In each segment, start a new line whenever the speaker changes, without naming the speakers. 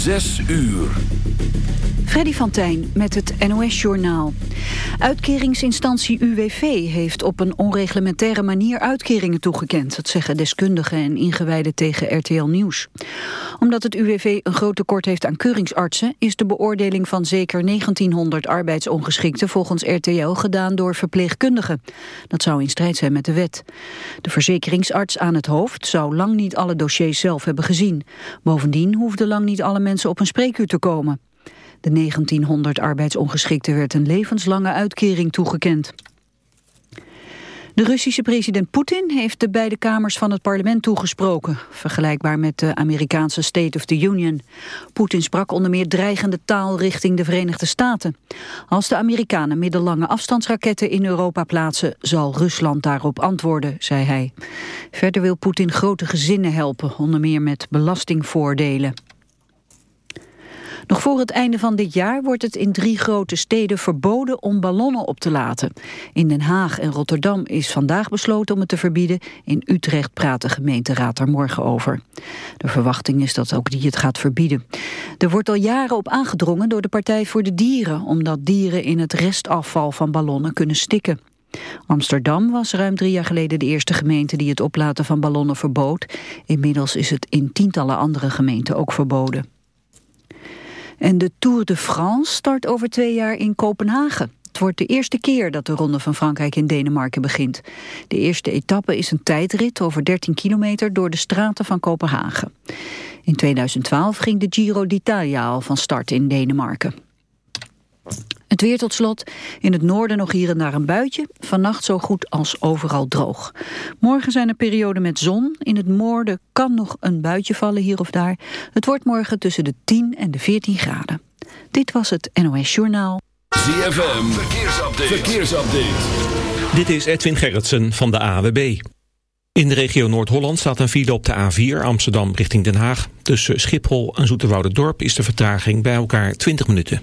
Zes uur.
Freddy van Tijn met het NOS-journaal. Uitkeringsinstantie UWV heeft op een onreglementaire manier uitkeringen toegekend. Dat zeggen deskundigen en ingewijden tegen RTL Nieuws. Omdat het UWV een groot tekort heeft aan keuringsartsen... is de beoordeling van zeker 1900 arbeidsongeschikten volgens RTL gedaan door verpleegkundigen. Dat zou in strijd zijn met de wet. De verzekeringsarts aan het hoofd zou lang niet alle dossiers zelf hebben gezien. Bovendien hoefden lang niet alle mensen op een spreekuur te komen. De 1900 arbeidsongeschikten werd een levenslange uitkering toegekend. De Russische president Poetin heeft de beide kamers van het parlement toegesproken, vergelijkbaar met de Amerikaanse State of the Union. Poetin sprak onder meer dreigende taal richting de Verenigde Staten. Als de Amerikanen middellange afstandsraketten in Europa plaatsen, zal Rusland daarop antwoorden, zei hij. Verder wil Poetin grote gezinnen helpen, onder meer met belastingvoordelen. Nog voor het einde van dit jaar wordt het in drie grote steden verboden om ballonnen op te laten. In Den Haag en Rotterdam is vandaag besloten om het te verbieden. In Utrecht praat de gemeenteraad er morgen over. De verwachting is dat ook die het gaat verbieden. Er wordt al jaren op aangedrongen door de Partij voor de Dieren... omdat dieren in het restafval van ballonnen kunnen stikken. Amsterdam was ruim drie jaar geleden de eerste gemeente die het oplaten van ballonnen verbood. Inmiddels is het in tientallen andere gemeenten ook verboden. En de Tour de France start over twee jaar in Kopenhagen. Het wordt de eerste keer dat de Ronde van Frankrijk in Denemarken begint. De eerste etappe is een tijdrit over 13 kilometer door de straten van Kopenhagen. In 2012 ging de Giro d'Italia al van start in Denemarken. Het weer tot slot. In het noorden nog hier en daar een buitje. Vannacht zo goed als overal droog. Morgen zijn er perioden met zon. In het noorden kan nog een buitje vallen hier of daar. Het wordt morgen tussen de 10 en de 14 graden. Dit was het NOS Journaal.
ZFM, verkeersupdate. verkeersupdate.
Dit is Edwin Gerritsen van de AWB. In de regio Noord-Holland staat een file op de A4 Amsterdam richting Den Haag. Tussen Schiphol en Dorp is de vertraging bij elkaar 20 minuten.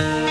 Bye.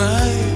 my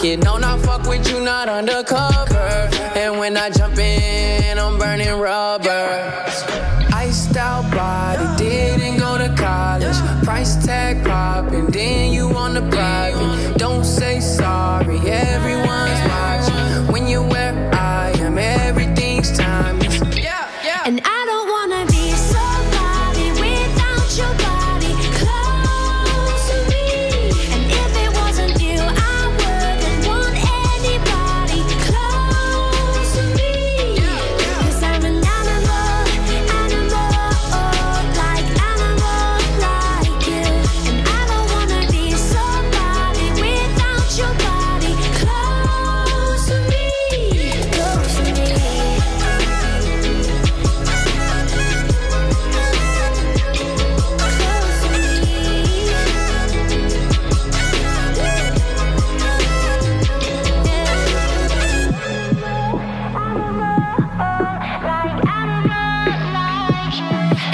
It known I fuck with you, not undercover.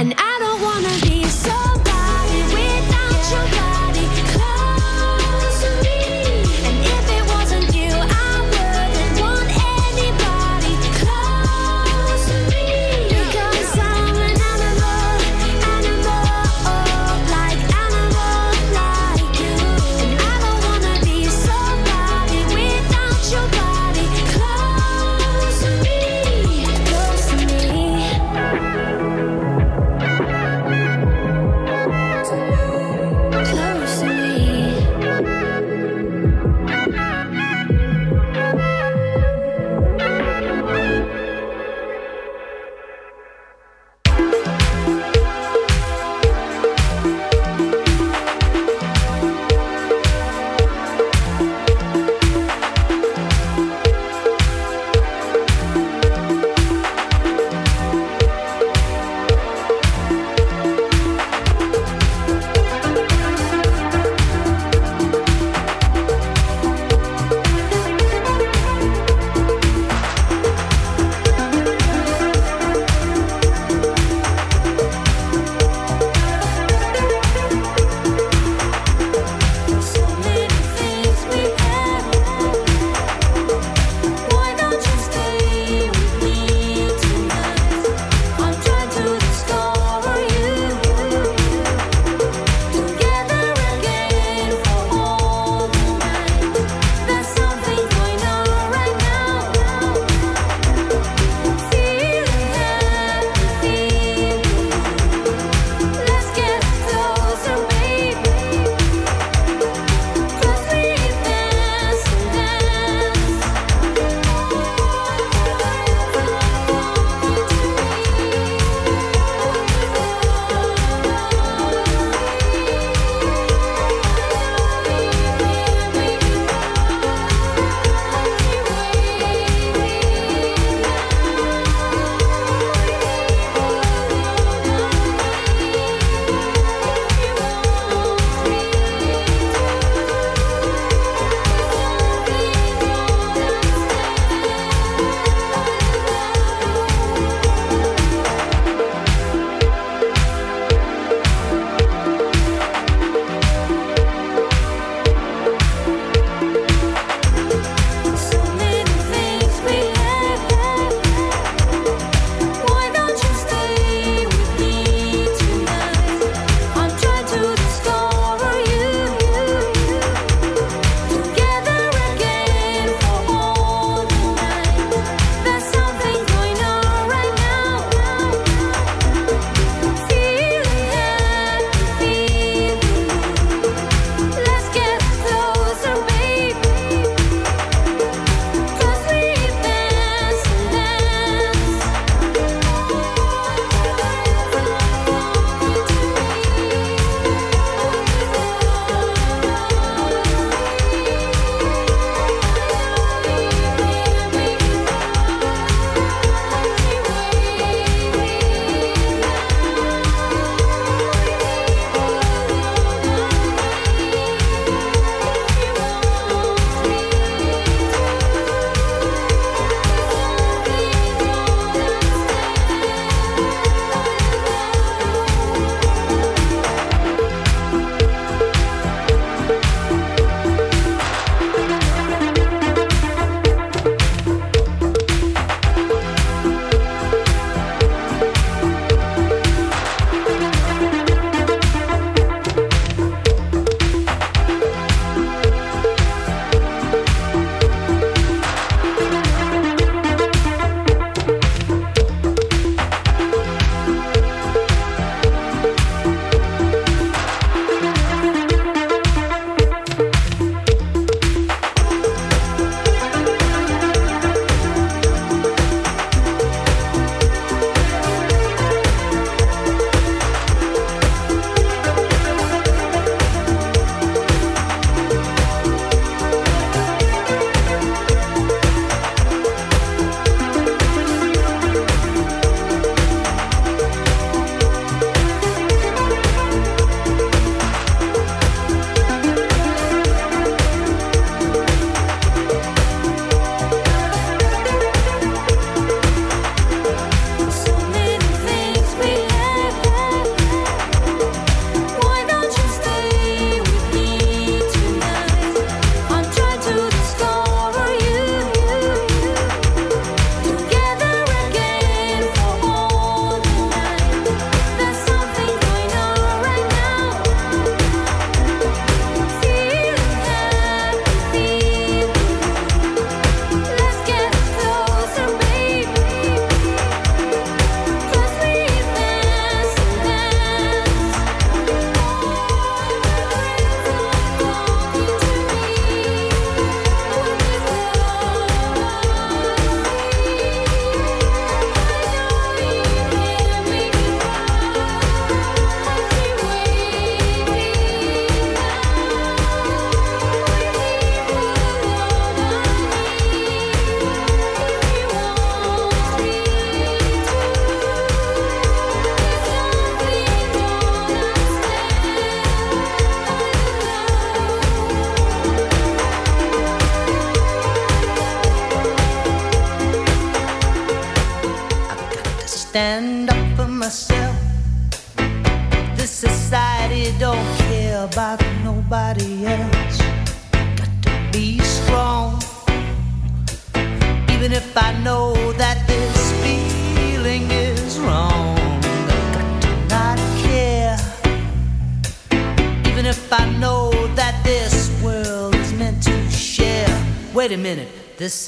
And I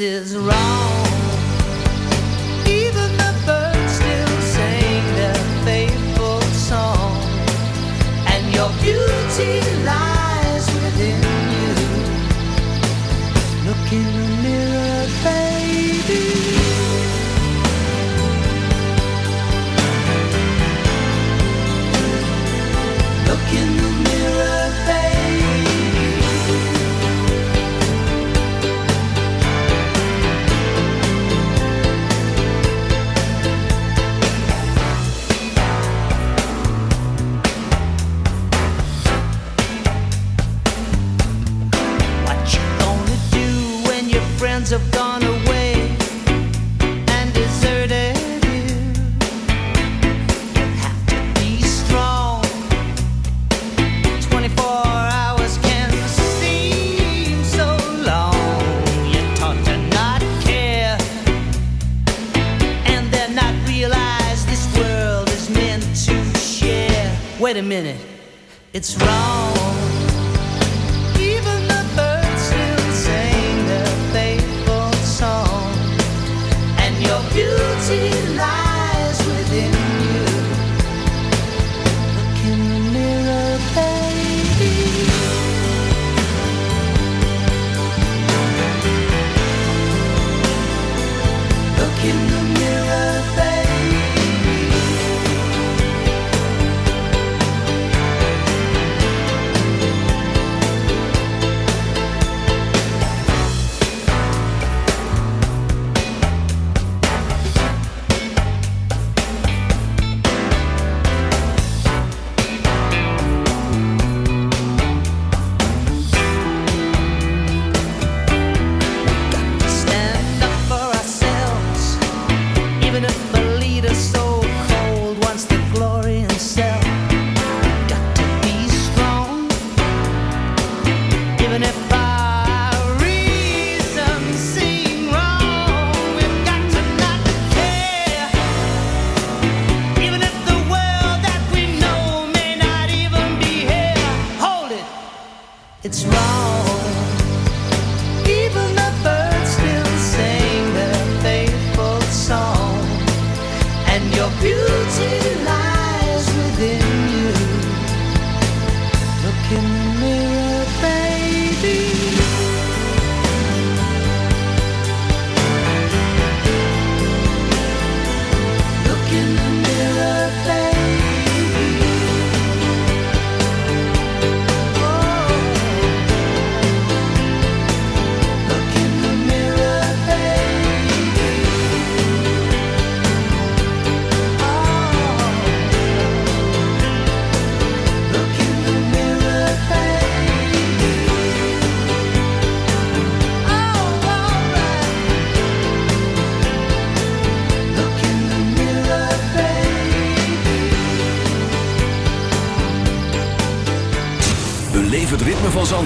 Is. a minute, it's wrong.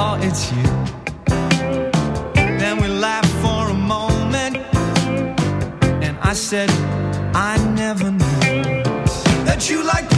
Oh, it's you.
Then we laughed for a moment, and I said, I never knew that you
liked.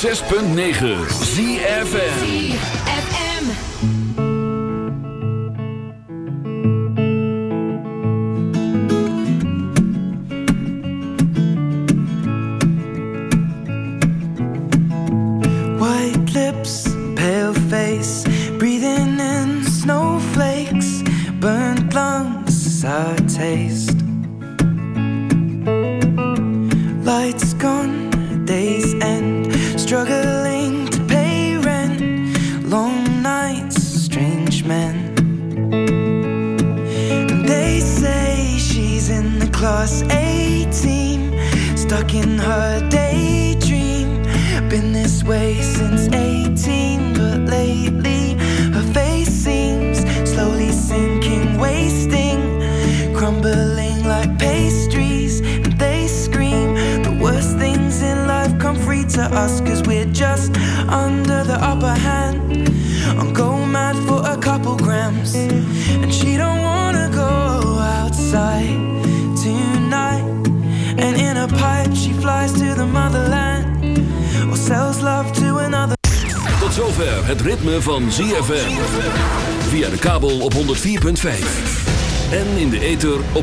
106.9 ZFN